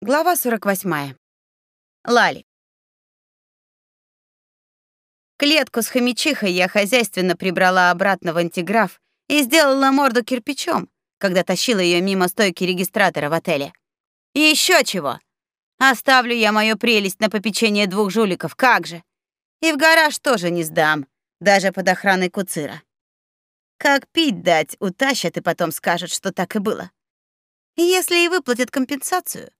Глава 48. Лали. Клетку с хомячихой я хозяйственно прибрала обратно в антиграф и сделала морду кирпичом, когда тащила ее мимо стойки регистратора в отеле. И еще чего? Оставлю я мою прелесть на попечение двух жуликов, как же? И в гараж тоже не сдам, даже под охраной куцира. Как пить дать, утащат и потом скажут, что так и было. Если и выплатят компенсацию,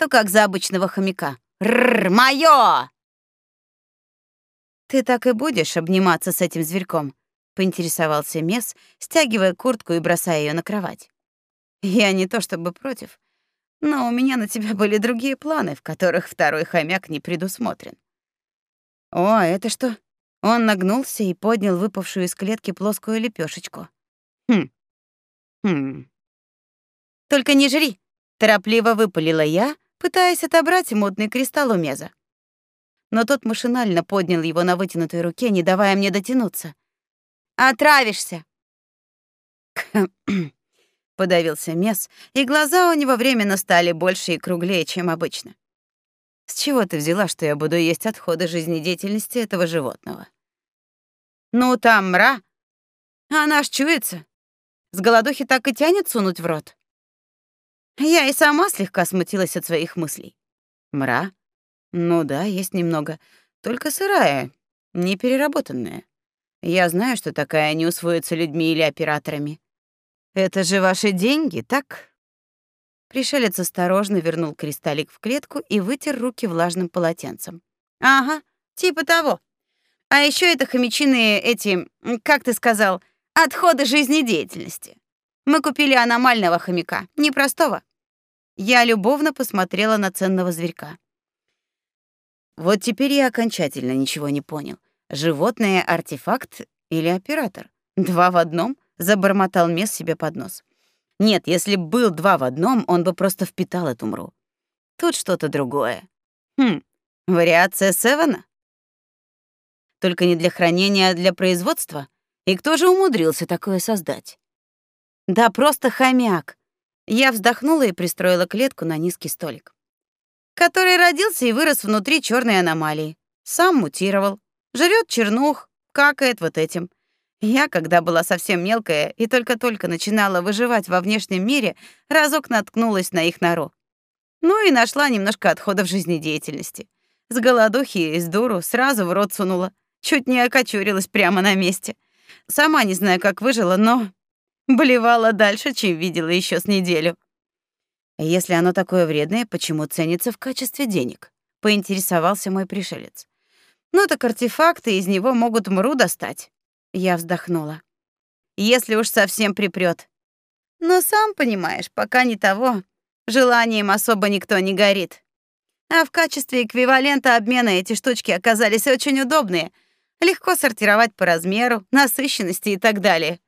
то как за обычного хомяка. Рр, моё! Ты так и будешь обниматься с этим зверьком? поинтересовался Мес, стягивая куртку и бросая ее на кровать. Я не то чтобы против, но у меня на тебя были другие планы, в которых второй хомяк не предусмотрен. О, это что? Он нагнулся и поднял выпавшую из клетки плоскую лепешечку. Хм. Хм. Только не жри, торопливо выпалила я, пытаясь отобрать модный кристалл у Меза. Но тот машинально поднял его на вытянутой руке, не давая мне дотянуться. «Отравишься!» подавился Мез, и глаза у него временно стали больше и круглее, чем обычно. С чего ты взяла, что я буду есть отходы жизнедеятельности этого животного? Ну, там мра. Она ж чуется. С голодухи так и тянет сунуть в рот. Я и сама слегка смутилась от своих мыслей. Мра? Ну да, есть немного, только сырая, не переработанная. Я знаю, что такая не усвоится людьми или операторами. Это же ваши деньги, так? Пришелец осторожно вернул кристаллик в клетку и вытер руки влажным полотенцем. Ага, типа того. А еще это хомячиные эти, как ты сказал, отходы жизнедеятельности. Мы купили аномального хомяка, непростого. Я любовно посмотрела на ценного зверька. Вот теперь я окончательно ничего не понял. Животное — артефакт или оператор? Два в одном? Забормотал Мес себе под нос. Нет, если б был два в одном, он бы просто впитал эту мру. Тут что-то другое. Хм, вариация Севена? Только не для хранения, а для производства? И кто же умудрился такое создать? Да просто хомяк. Я вздохнула и пристроила клетку на низкий столик. Который родился и вырос внутри черной аномалии. Сам мутировал. Жрет чернух, какает вот этим. Я, когда была совсем мелкая и только-только начинала выживать во внешнем мире, разок наткнулась на их нору. Ну и нашла немножко отходов жизнедеятельности. С голодухи и с дуру сразу в рот сунула. Чуть не окочурилась прямо на месте. Сама не знаю, как выжила, но Блевала дальше, чем видела еще с неделю. Если оно такое вредное, почему ценится в качестве денег? Поинтересовался мой пришелец. Ну так артефакты из него могут мру достать. Я вздохнула. Если уж совсем припрёт. Но сам понимаешь, пока не того, желанием особо никто не горит. А в качестве эквивалента обмена эти штучки оказались очень удобные. Легко сортировать по размеру, насыщенности и так далее.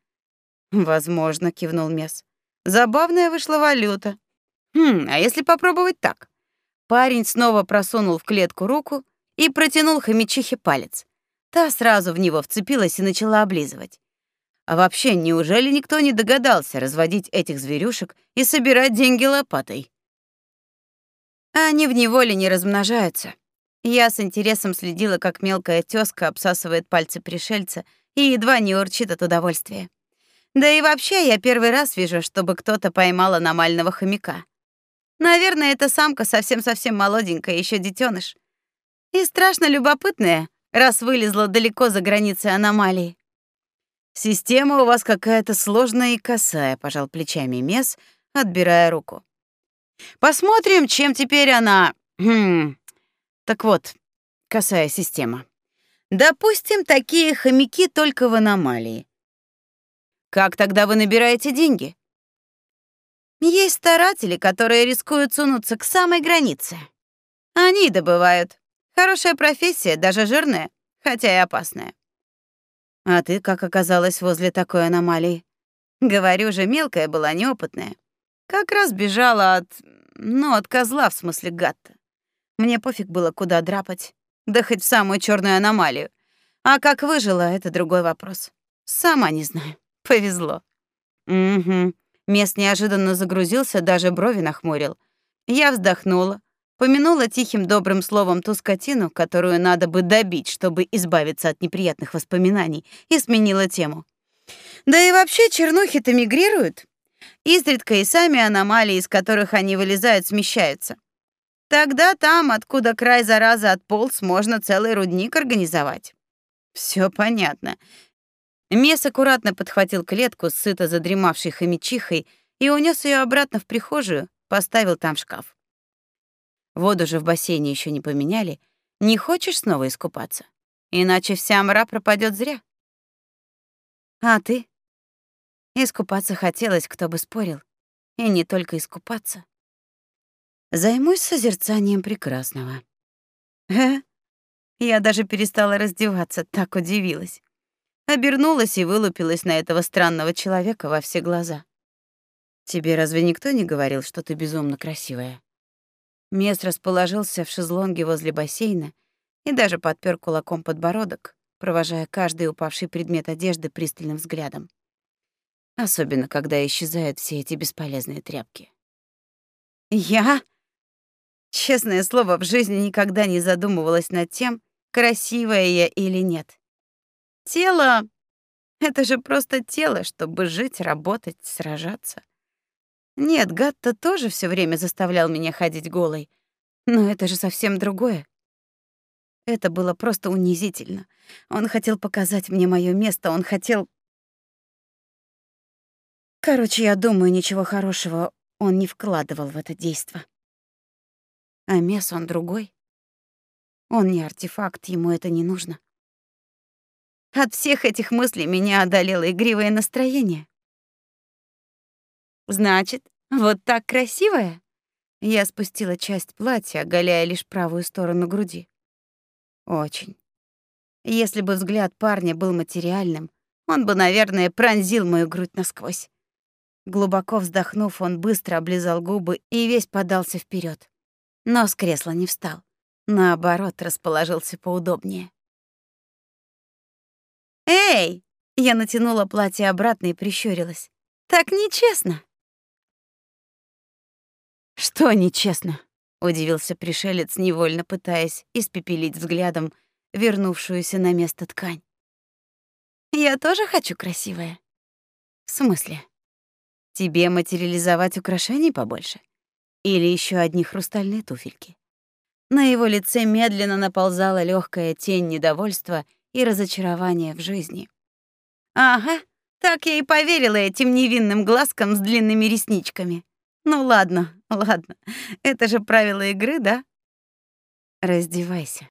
Возможно, кивнул Мес. Забавная вышла валюта. Хм, а если попробовать так? Парень снова просунул в клетку руку и протянул хомячихе палец. Та сразу в него вцепилась и начала облизывать. А вообще, неужели никто не догадался разводить этих зверюшек и собирать деньги лопатой? Они в неволе не размножаются. Я с интересом следила, как мелкая тёзка обсасывает пальцы пришельца и едва не урчит от удовольствия. Да и вообще я первый раз вижу, чтобы кто-то поймал аномального хомяка. Наверное, эта самка совсем-совсем молоденькая, еще детеныш. И страшно любопытная, раз вылезла далеко за границы аномалии. Система у вас какая-то сложная и косая, пожал плечами Мес, отбирая руку. Посмотрим, чем теперь она. Хм. Так вот, косая система. Допустим, такие хомяки только в аномалии. Как тогда вы набираете деньги? Есть старатели, которые рискуют сунуться к самой границе. Они добывают. Хорошая профессия, даже жирная, хотя и опасная. А ты как оказалась возле такой аномалии? Говорю же, мелкая была, неопытная. Как раз бежала от... Ну, от козла, в смысле гатта. Мне пофиг было, куда драпать. Да хоть в самую черную аномалию. А как выжила, это другой вопрос. Сама не знаю. Повезло. Угу. Мест неожиданно загрузился, даже брови нахмурил. Я вздохнула, помянула тихим добрым словом ту скотину, которую надо бы добить, чтобы избавиться от неприятных воспоминаний, и сменила тему. Да и вообще чернухи-то мигрируют. Изредка и сами аномалии, из которых они вылезают, смещаются. Тогда там, откуда край заразы отполз, можно целый рудник организовать. Все понятно. Мес аккуратно подхватил клетку с сыто задремавшей хомячихой и унес ее обратно в прихожую, поставил там шкаф. Воду же в бассейне еще не поменяли. Не хочешь снова искупаться? Иначе вся мра пропадет зря. А ты? Искупаться хотелось, кто бы спорил. И не только искупаться. Займусь созерцанием прекрасного. Э? Я даже перестала раздеваться, так удивилась. Обернулась и вылупилась на этого странного человека во все глаза. Тебе разве никто не говорил, что ты безумно красивая? Мест расположился в шезлонге возле бассейна и даже подпер кулаком подбородок, провожая каждый упавший предмет одежды пристальным взглядом. Особенно, когда исчезают все эти бесполезные тряпки. Я, честное слово, в жизни никогда не задумывалась над тем, красивая я или нет. Тело — это же просто тело, чтобы жить, работать, сражаться. Нет, гад-то тоже все время заставлял меня ходить голой. Но это же совсем другое. Это было просто унизительно. Он хотел показать мне мое место, он хотел... Короче, я думаю, ничего хорошего он не вкладывал в это действо. А Мес он другой. Он не артефакт, ему это не нужно. От всех этих мыслей меня одолело игривое настроение. Значит, вот так красивая? Я спустила часть платья, оголяя лишь правую сторону груди. Очень. Если бы взгляд парня был материальным, он бы, наверное, пронзил мою грудь насквозь. Глубоко вздохнув, он быстро облизал губы и весь подался вперед. Но с кресла не встал. Наоборот, расположился поудобнее. «Эй!» — я натянула платье обратно и прищурилась. «Так нечестно!» «Что нечестно?» — удивился пришелец, невольно пытаясь испепелить взглядом вернувшуюся на место ткань. «Я тоже хочу красивая». «В смысле? Тебе материализовать украшений побольше? Или еще одни хрустальные туфельки?» На его лице медленно наползала легкая тень недовольства и разочарования в жизни. «Ага, так я и поверила этим невинным глазкам с длинными ресничками. Ну ладно, ладно. Это же правила игры, да? Раздевайся.